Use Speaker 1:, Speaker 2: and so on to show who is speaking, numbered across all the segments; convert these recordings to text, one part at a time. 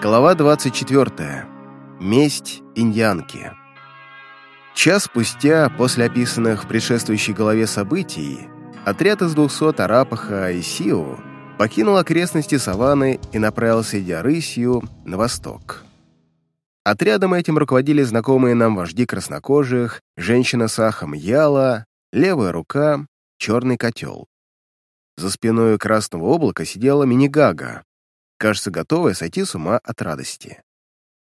Speaker 1: Глава 24. Месть иньянки. Час спустя, после описанных в предшествующей главе событий, отряд из 200 Арапаха и Сиу покинул окрестности саванны и направился, идя рысью, на восток. Отрядом этим руководили знакомые нам вожди краснокожих, женщина с ахом Яла, левая рука, черный котел. За спиной красного облака сидела Минигага, кажется, готовая сойти с ума от радости.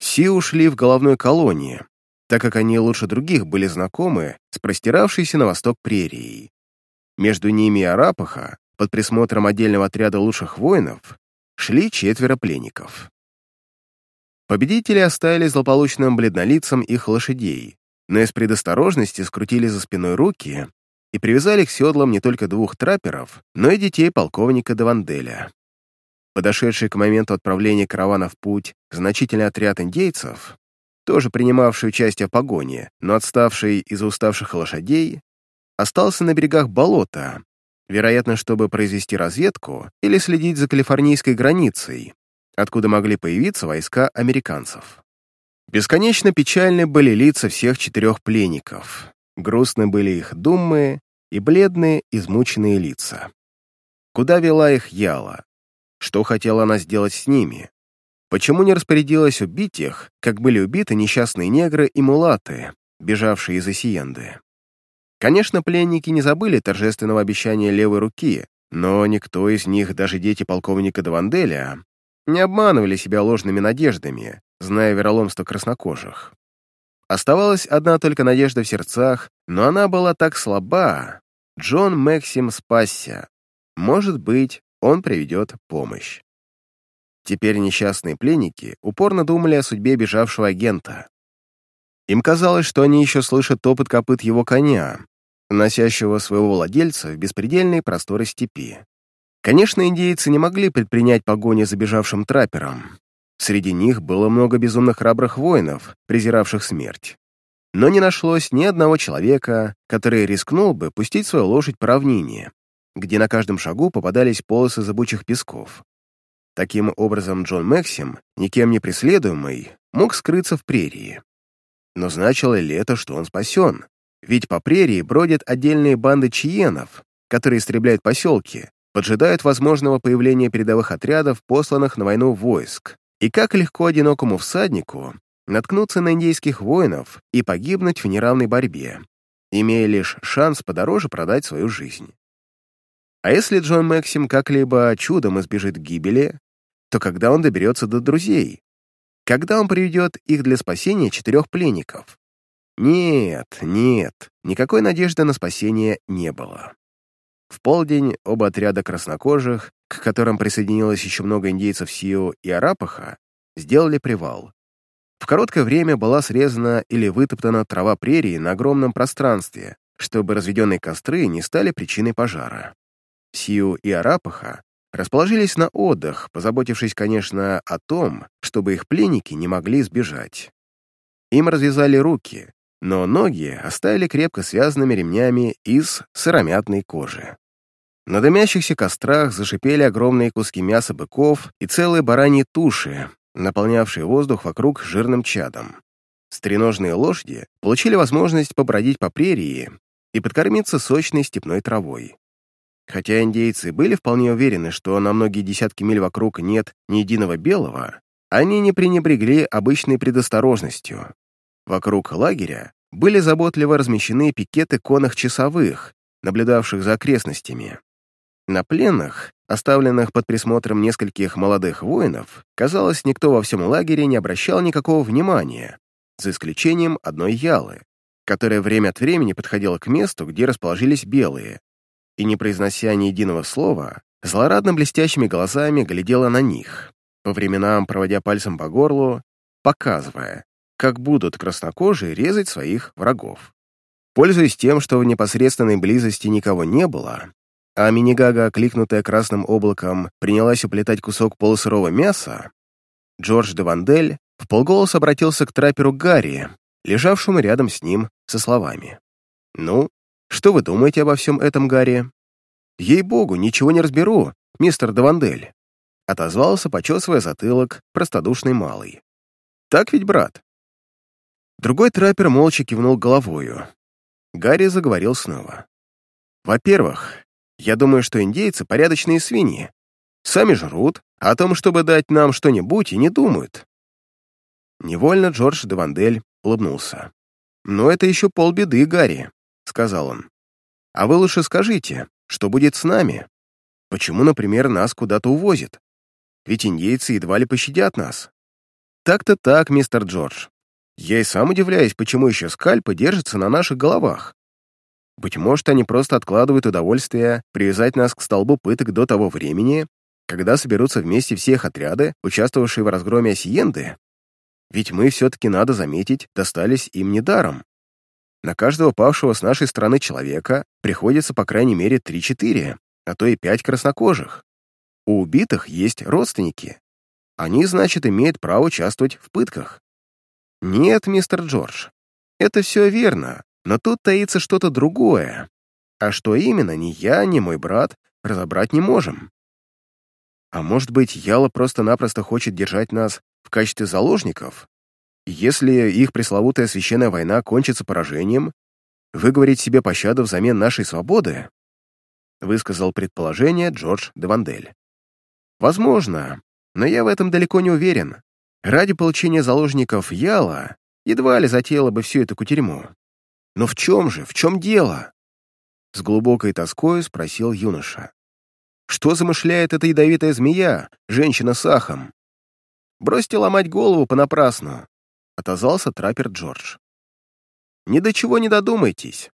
Speaker 1: Си ушли в головной колонии, так как они лучше других были знакомы с простиравшейся на восток прерией. Между ними и Арапаха, под присмотром отдельного отряда лучших воинов, шли четверо пленников. Победители оставили злополучным бледнолицам их лошадей, но из предосторожности скрутили за спиной руки и привязали к седлам не только двух трапперов, но и детей полковника Даванделя. Подошедший к моменту отправления каравана в путь значительный отряд индейцев, тоже принимавший участие в погоне, но отставший из-за уставших лошадей, остался на берегах болота, вероятно, чтобы произвести разведку или следить за калифорнийской границей, откуда могли появиться войска американцев. Бесконечно печальны были лица всех четырех пленников, грустны были их думы и бледные, измученные лица. Куда вела их Яла? Что хотела она сделать с ними? Почему не распорядилась убить их, как были убиты несчастные негры и мулаты, бежавшие из Осиенды? Конечно, пленники не забыли торжественного обещания левой руки, но никто из них, даже дети полковника Даванделя, не обманывали себя ложными надеждами, зная вероломство краснокожих. Оставалась одна только надежда в сердцах, но она была так слаба. Джон Максим спасся. Может быть, он приведет помощь. Теперь несчастные пленники упорно думали о судьбе бежавшего агента. Им казалось, что они еще слышат топот копыт его коня, носящего своего владельца в беспредельные просторы степи. Конечно, индейцы не могли предпринять погони за бежавшим траппером. Среди них было много безумно храбрых воинов, презиравших смерть. Но не нашлось ни одного человека, который рискнул бы пустить свою лошадь по равнине, где на каждом шагу попадались полосы зыбучих песков. Таким образом, Джон Максим, никем не преследуемый, мог скрыться в прерии. Но значило ли это, что он спасен? Ведь по прерии бродят отдельные банды чиенов, которые истребляют поселки, поджидают возможного появления передовых отрядов, посланных на войну войск. И как легко одинокому всаднику наткнуться на индейских воинов и погибнуть в неравной борьбе, имея лишь шанс подороже продать свою жизнь. А если Джон Максим как-либо чудом избежит гибели, то когда он доберется до друзей? Когда он приведет их для спасения четырех пленников? Нет, нет, никакой надежды на спасение не было. В полдень оба отряда краснокожих, к которым присоединилось еще много индейцев Сио и Арапаха, сделали привал. В короткое время была срезана или вытоптана трава прерии на огромном пространстве, чтобы разведенные костры не стали причиной пожара. Сиу и Арапаха расположились на отдых, позаботившись, конечно, о том, чтобы их пленники не могли сбежать. Им развязали руки, но ноги оставили крепко связанными ремнями из сыромятной кожи. На дымящихся кострах зашипели огромные куски мяса быков и целые бараньи туши, наполнявшие воздух вокруг жирным чадом. Стреножные лошади получили возможность побродить по прерии и подкормиться сочной степной травой. Хотя индейцы были вполне уверены, что на многие десятки миль вокруг нет ни единого белого, они не пренебрегли обычной предосторожностью. Вокруг лагеря были заботливо размещены пикеты конных часовых, наблюдавших за окрестностями. На пленных, оставленных под присмотром нескольких молодых воинов, казалось, никто во всем лагере не обращал никакого внимания, за исключением одной ялы, которая время от времени подходила к месту, где расположились белые, и, не произнося ни единого слова, злорадно блестящими глазами глядела на них, по временам проводя пальцем по горлу, показывая, как будут краснокожие резать своих врагов. Пользуясь тем, что в непосредственной близости никого не было, а Минигага, окликнутая красным облаком, принялась уплетать кусок полусырого мяса, Джордж де Вандель в полголоса обратился к трапперу Гарри, лежавшему рядом с ним, со словами. «Ну, что вы думаете обо всем этом, Гарри? Ей-богу, ничего не разберу, мистер Давандель. отозвался, почесывая затылок, простодушный малый. «Так ведь, брат?» Другой траппер молча кивнул головою. Гарри заговорил снова. «Во-первых, я думаю, что индейцы — порядочные свиньи. Сами жрут, а о том, чтобы дать нам что-нибудь, и не думают». Невольно Джордж Девандель улыбнулся. «Но это еще полбеды, Гарри», — сказал он. «А вы лучше скажите, что будет с нами? Почему, например, нас куда-то увозят? Ведь индейцы едва ли пощадят нас». «Так-то так, мистер Джордж. Я и сам удивляюсь, почему еще скальпы держатся на наших головах. Быть может, они просто откладывают удовольствие привязать нас к столбу пыток до того времени, когда соберутся вместе все их отряды, участвовавшие в разгроме Осиенды. Ведь мы, все-таки, надо заметить, достались им недаром. На каждого павшего с нашей стороны человека приходится по крайней мере 3-4, а то и 5 краснокожих. У убитых есть родственники. Они, значит, имеют право участвовать в пытках. Нет, мистер Джордж, это все верно, но тут таится что-то другое. А что именно, ни я, ни мой брат разобрать не можем. А может быть, Яла просто-напросто хочет держать нас в качестве заложников? Если их пресловутая священная война кончится поражением, выговорить себе пощаду взамен нашей свободы? Высказал предположение Джордж Девандель. Возможно, но я в этом далеко не уверен. Ради получения заложников Яла едва ли затеяла бы всю эту кутерьму. Но в чем же, в чем дело? С глубокой тоской спросил юноша. Что замышляет эта ядовитая змея, женщина с ахом? Бросьте ломать голову понапрасну, отозвался траппер Джордж. Ни до чего не додумайтесь.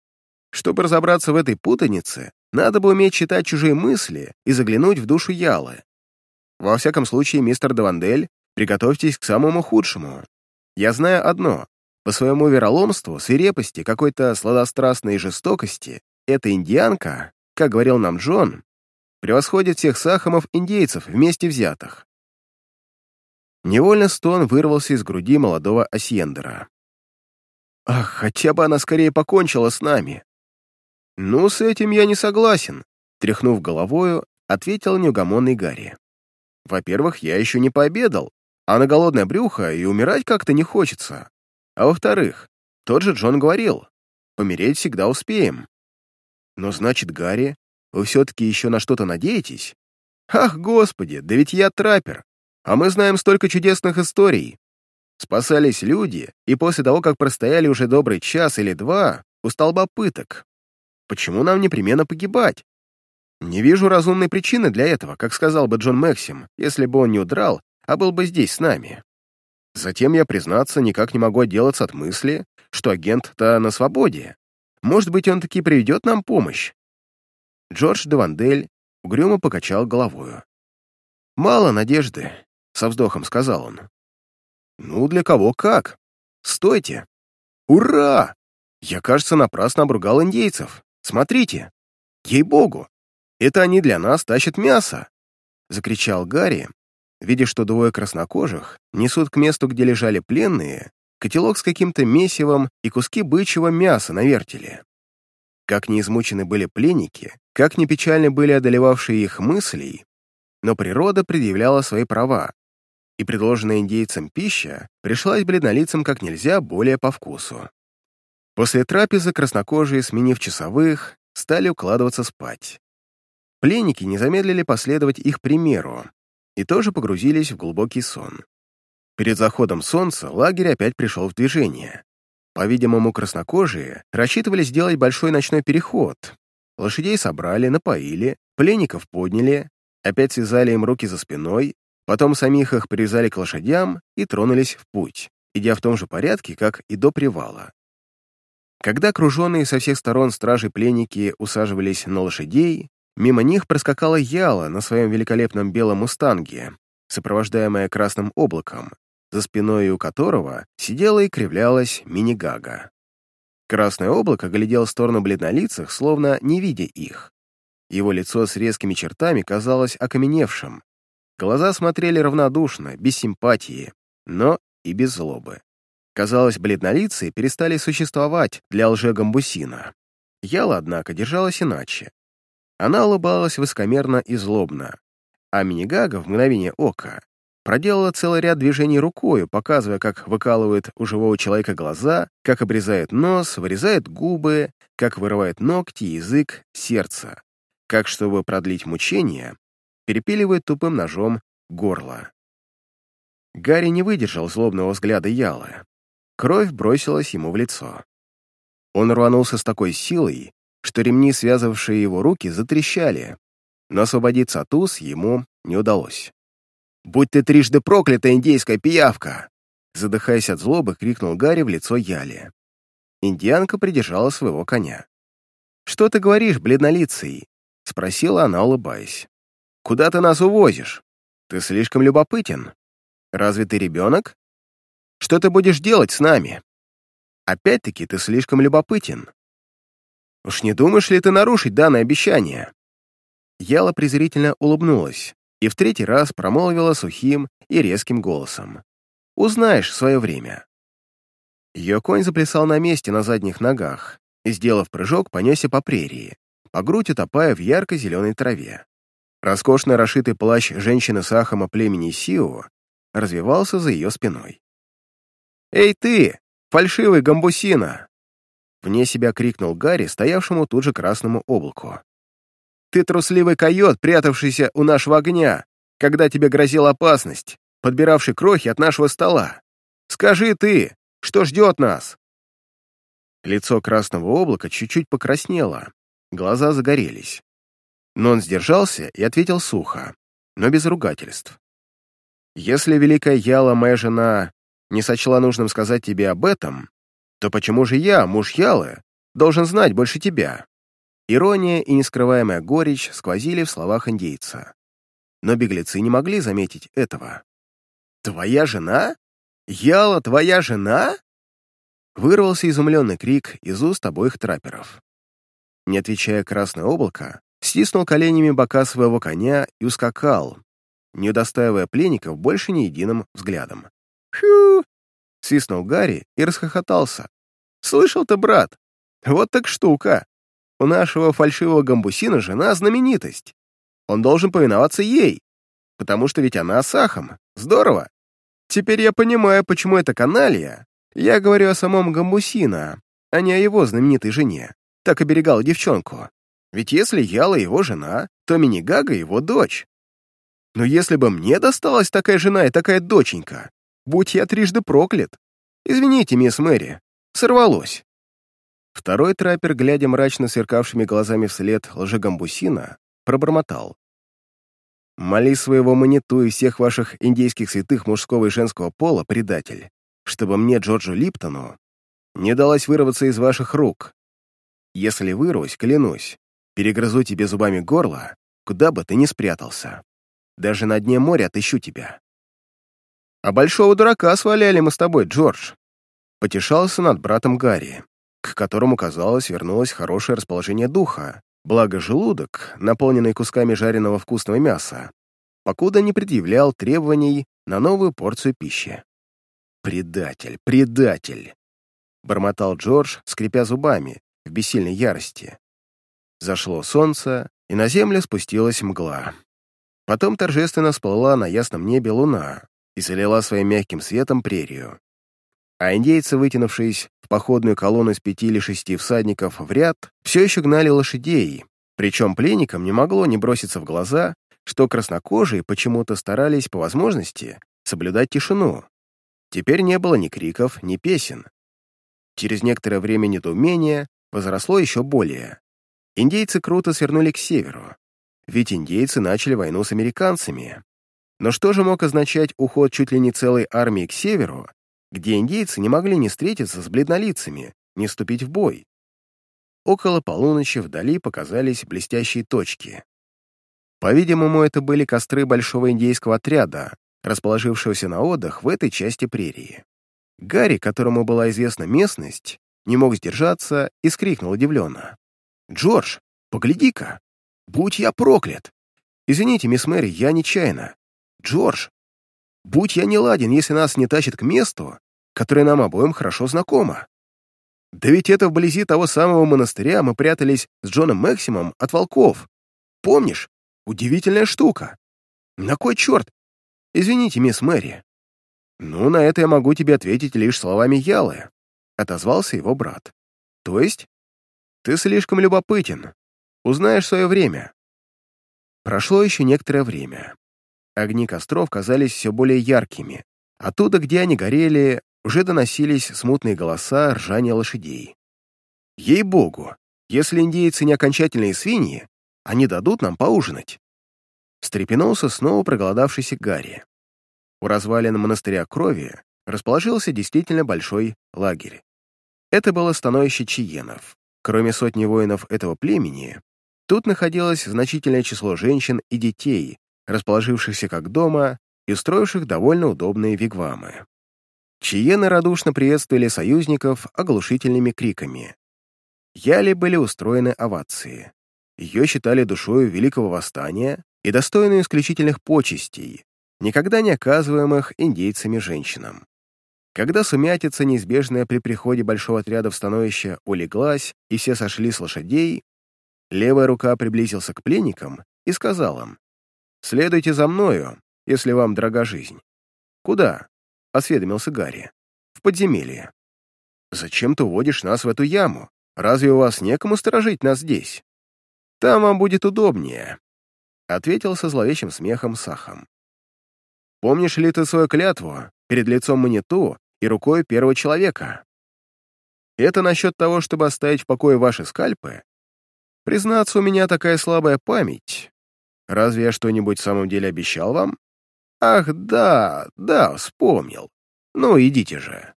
Speaker 1: Чтобы разобраться в этой путанице, надо бы уметь читать чужие мысли и заглянуть в душу Ялы. Во всяком случае, мистер Давандель, приготовьтесь к самому худшему. Я знаю одно. По своему вероломству, свирепости, какой-то сладострастной жестокости, эта индианка, как говорил нам Джон, превосходит всех сахамов-индейцев вместе взятых. Невольно стон вырвался из груди молодого Асьендера. «Ах, хотя бы она скорее покончила с нами!» «Ну, с этим я не согласен», — тряхнув головою, ответил неугомонный Гарри. «Во-первых, я еще не пообедал, а на голодное брюхо и умирать как-то не хочется. А во-вторых, тот же Джон говорил, помереть всегда успеем. Но значит, Гарри, вы все-таки еще на что-то надеетесь? Ах, господи, да ведь я траппер, а мы знаем столько чудесных историй. Спасались люди, и после того, как простояли уже добрый час или два у столба пыток. Почему нам непременно погибать? Не вижу разумной причины для этого, как сказал бы Джон Максим, если бы он не удрал, а был бы здесь с нами. Затем я, признаться, никак не могу отделаться от мысли, что агент-то на свободе. Может быть, он таки приведет нам помощь?» Джордж Девандель угрюмо покачал головою. «Мало надежды», — со вздохом сказал он. «Ну, для кого как? Стойте! Ура! Я, кажется, напрасно обругал индейцев. Смотрите! Ей-богу! Это они для нас тащат мясо!» — закричал Гарри, видя, что двое краснокожих несут к месту, где лежали пленные, котелок с каким-то месивом и куски бычьего мяса на вертеле. Как не измучены были пленники, как не печальны были одолевавшие их мысли, но природа предъявляла свои права, и предложенная индейцам пища пришлась бледнолицам как нельзя более по вкусу. После трапезы краснокожие, сменив часовых, стали укладываться спать. Пленники не замедлили последовать их примеру, и тоже погрузились в глубокий сон. Перед заходом солнца лагерь опять пришел в движение. По-видимому, краснокожие рассчитывали сделать большой ночной переход. Лошадей собрали, напоили, пленников подняли, опять связали им руки за спиной, потом самих их привязали к лошадям и тронулись в путь, идя в том же порядке, как и до привала. Когда окруженные со всех сторон стражи пленники усаживались на лошадей, Мимо них проскакала Яла на своем великолепном белом мустанге, сопровождаемая красным облаком, за спиной у которого сидела и кривлялась мини-гага. Красное облако глядел в сторону бледнолицых, словно не видя их. Его лицо с резкими чертами казалось окаменевшим. Глаза смотрели равнодушно, без симпатии, но и без злобы. Казалось, бледнолицые перестали существовать для лже-гамбусина. Яла, однако, держалась иначе. Она улыбалась высокомерно и злобно. а Минигага в мгновение ока проделала целый ряд движений рукою, показывая, как выкалывает у живого человека глаза, как обрезает нос, вырезает губы, как вырывает ногти, язык, сердце, как, чтобы продлить мучение, перепиливает тупым ножом горло. Гарри не выдержал злобного взгляда Ялы. Кровь бросилась ему в лицо. Он рванулся с такой силой, что ремни, связывавшие его руки, затрещали, но освободиться от уз ему не удалось. «Будь ты трижды проклята, индейская пиявка!» Задыхаясь от злобы, крикнул Гарри в лицо Яли. Индианка придержала своего коня. «Что ты говоришь, бледнолицый?» — спросила она, улыбаясь. «Куда ты нас увозишь? Ты слишком любопытен. Разве ты ребенок? Что ты будешь делать с нами? Опять-таки, ты слишком любопытен. Уж не думаешь ли ты нарушить данное обещание?» Яла презрительно улыбнулась и в третий раз промолвила сухим и резким голосом. «Узнаешь свое время». Ее конь заплясал на месте на задних ногах и, сделав прыжок, понесся по прерии, по грудь утопая в ярко-зеленой траве. Роскошно расшитый плащ женщины Сахама племени Сиу развивался за ее спиной. «Эй ты, фальшивый гамбусина!» Вне себя крикнул Гарри, стоявшему тут же красному облаку. Ты трусливый койот, прятавшийся у нашего огня, когда тебе грозила опасность, подбиравший крохи от нашего стола. Скажи ты, что ждет нас?» Лицо красного облака чуть-чуть покраснело, глаза загорелись. Но он сдержался и ответил сухо, но без ругательств. «Если великая Яла, моя жена, не сочла нужным сказать тебе об этом, то почему же я, муж Ялы, должен знать больше тебя?» Ирония и нескрываемая горечь сквозили в словах индейца. Но беглецы не могли заметить этого. «Твоя жена? Яла, твоя жена?» Вырвался изумленный крик из уст обоих трапперов. Не отвечая красное облако, стиснул коленями бока своего коня и ускакал, не удостаивая пленников больше ни единым взглядом. «Фью!» — свистнул Гарри и расхохотался. «Слышал ты, брат? Вот так штука! У нашего фальшивого гамбусина жена знаменитость. Он должен повиноваться ей, потому что ведь она Сахом. Здорово. Теперь я понимаю, почему это каналья. Я говорю о самом гамбусина, а не о его знаменитой жене. Так оберегал девчонку. Ведь если Яла его жена, то Минигага его дочь. Но если бы мне досталась такая жена и такая доченька, будь я трижды проклят. Извините, мисс Мэри, сорвалось. Второй траппер, глядя мрачно сверкавшими глазами вслед лжегамбусина, пробормотал. «Моли своего маниту и всех ваших индейских святых мужского и женского пола, предатель, чтобы мне, Джорджу Липтону, не далось вырваться из ваших рук. Если вырвусь, клянусь, перегрызу тебе зубами горло, куда бы ты ни спрятался. Даже на дне моря отыщу тебя». «А большого дурака сваляли мы с тобой, Джордж», потешался над братом Гарри к которому, казалось, вернулось хорошее расположение духа, благо желудок, наполненный кусками жареного вкусного мяса, покуда не предъявлял требований на новую порцию пищи. «Предатель, предатель!» — бормотал Джордж, скрипя зубами, в бессильной ярости. Зашло солнце, и на землю спустилась мгла. Потом торжественно всплыла на ясном небе луна и залила своим мягким светом прерию а индейцы, вытянувшись в походную колонну из пяти или шести всадников в ряд, все еще гнали лошадей, причем пленникам не могло не броситься в глаза, что краснокожие почему-то старались по возможности соблюдать тишину. Теперь не было ни криков, ни песен. Через некоторое время недоумение возросло еще более. Индейцы круто свернули к северу, ведь индейцы начали войну с американцами. Но что же мог означать уход чуть ли не целой армии к северу, где индейцы не могли не встретиться с бледнолицами, не вступить в бой. Около полуночи вдали показались блестящие точки. По-видимому, это были костры большого индейского отряда, расположившегося на отдых в этой части прерии. Гарри, которому была известна местность, не мог сдержаться и скрикнул удивленно. «Джордж, погляди-ка! Будь я проклят! Извините, мисс Мэри, я нечаянно. Джордж, будь я не ладен, если нас не тащат к месту, которое нам обоим хорошо знакомо. Да ведь это вблизи того самого монастыря мы прятались с Джоном Максимом от волков. Помнишь? Удивительная штука. На кой черт? Извините, мисс Мэри. Ну, на это я могу тебе ответить лишь словами Ялы, отозвался его брат. То есть? Ты слишком любопытен. Узнаешь свое время. Прошло еще некоторое время. Огни костров казались все более яркими. Оттуда, где они горели, уже доносились смутные голоса ржания лошадей. Ей-богу, если индейцы не окончательные свиньи, они дадут нам поужинать. Встрепенулся снова проголодавшийся Гарри. У развалин монастыря крови расположился действительно большой лагерь. Это было становище чиенов. Кроме сотни воинов этого племени, тут находилось значительное число женщин и детей, расположившихся как дома и устроивших довольно удобные вигвамы. Чиены радушно приветствовали союзников оглушительными криками. Яли были устроены овации. Ее считали душою Великого Восстания и достойной исключительных почестей, никогда не оказываемых индейцами женщинам. Когда сумятица, неизбежная при приходе большого отряда в становище, улеглась, и все сошли с лошадей, левая рука приблизился к пленникам и сказал им, «Следуйте за мною, если вам дорога жизнь». «Куда?» — осведомился Гарри. «В подземелье». «Зачем ты уводишь нас в эту яму? Разве у вас некому сторожить нас здесь?» «Там вам будет удобнее», — ответил со зловещим смехом Сахом. «Помнишь ли ты свою клятву перед лицом Маниту и рукой первого человека? Это насчет того, чтобы оставить в покое ваши скальпы? Признаться, у меня такая слабая память. Разве я что-нибудь в самом деле обещал вам? Ах, да, да, вспомнил. Ну, идите же».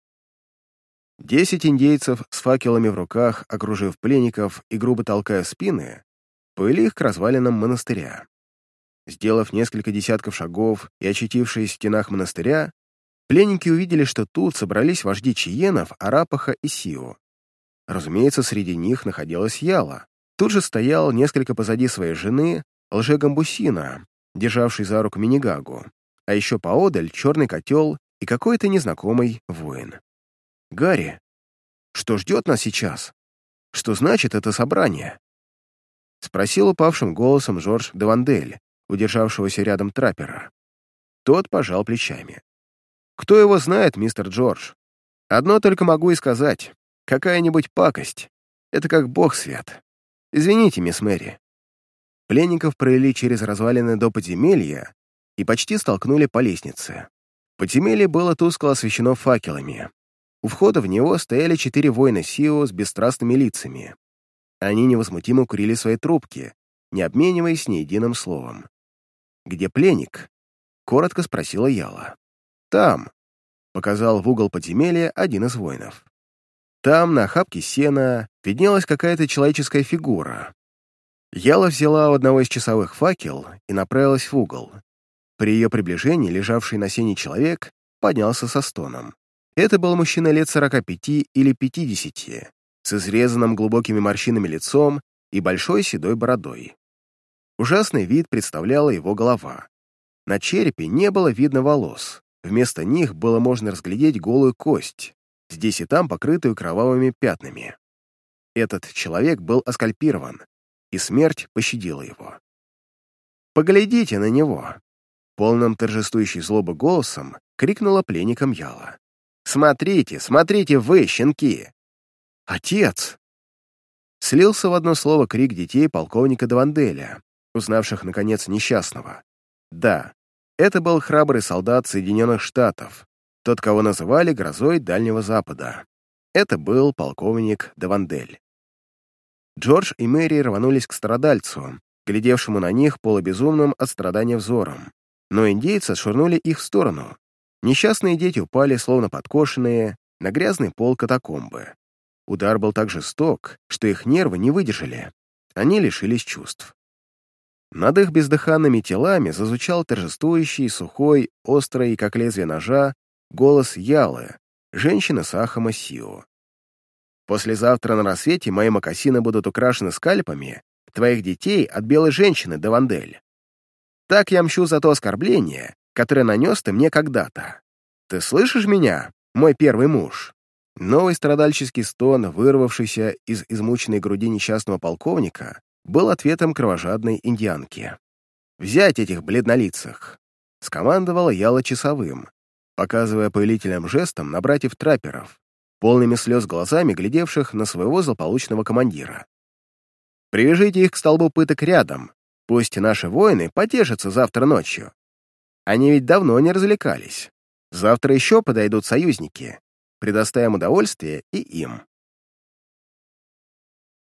Speaker 1: Десять индейцев с факелами в руках, окружив пленников и грубо толкая спины, повели их к развалинам монастыря. Сделав несколько десятков шагов и очутившись в стенах монастыря, пленники увидели, что тут собрались вожди Чиенов, Арапаха и Сиу. Разумеется, среди них находилась Яла. Тут же стоял несколько позади своей жены лжегамбусина, державший за руку Минигагу, а еще поодаль черный котел и какой-то незнакомый воин. «Гарри, что ждет нас сейчас? Что значит это собрание?» Спросил упавшим голосом Жорж Девандель, удержавшегося рядом траппера. Тот пожал плечами. «Кто его знает, мистер Джордж? Одно только могу и сказать. Какая-нибудь пакость. Это как бог свят. Извините, мисс Мэри». Пленников провели через развалины до подземелья и почти столкнули по лестнице. Подземелье было тускло освещено факелами. У входа в него стояли четыре воина Сио с бесстрастными лицами. Они невозмутимо курили свои трубки, не обмениваясь ни единым словом. «Где пленник?» — коротко спросила Яла. «Там», — показал в угол подземелья один из воинов. Там, на охапке сена, виднелась какая-то человеческая фигура. Яла взяла у одного из часовых факел и направилась в угол. При ее приближении лежавший на сене человек поднялся со стоном. Это был мужчина лет 45 или 50, с изрезанным глубокими морщинами лицом и большой седой бородой. Ужасный вид представляла его голова. На черепе не было видно волос, вместо них было можно разглядеть голую кость, здесь и там покрытую кровавыми пятнами. Этот человек был оскальпирован, и смерть пощадила его. «Поглядите на него!» Полным торжествующей злобы голосом крикнула пленником Яла. «Смотрите, смотрите вы, щенки! «Отец!» Слился в одно слово крик детей полковника Даванделя, узнавших, наконец, несчастного. Да, это был храбрый солдат Соединенных Штатов, тот, кого называли грозой Дальнего Запада. Это был полковник Давандель. Джордж и Мэри рванулись к страдальцу, глядевшему на них полубезумным от страдания взором. Но индейцы швырнули их в сторону. Несчастные дети упали, словно подкошенные, на грязный пол катакомбы. Удар был так жесток, что их нервы не выдержали. Они лишились чувств. Над их бездыханными телами зазвучал торжествующий, сухой, острый, как лезвие ножа, голос Ялы, женщины Сахама Сио. «Послезавтра на рассвете мои мокасины будут украшены скальпами твоих детей от белой женщины, Давандель. Так я мщу за то оскорбление, которое нанес ты мне когда-то. Ты слышишь меня, мой первый муж?» Новый страдальческий стон, вырвавшийся из измученной груди несчастного полковника, был ответом кровожадной индианки. взять этих бледнолицах!» — скомандовал Яла часовым, показывая повелительным жестом на братьев-трапперов, полными слез глазами глядевших на своего злополучного командира. «Привяжите их к столбу пыток рядом, пусть наши воины потешатся завтра ночью. Они ведь давно не развлекались. Завтра еще подойдут союзники, предоставим удовольствие и им».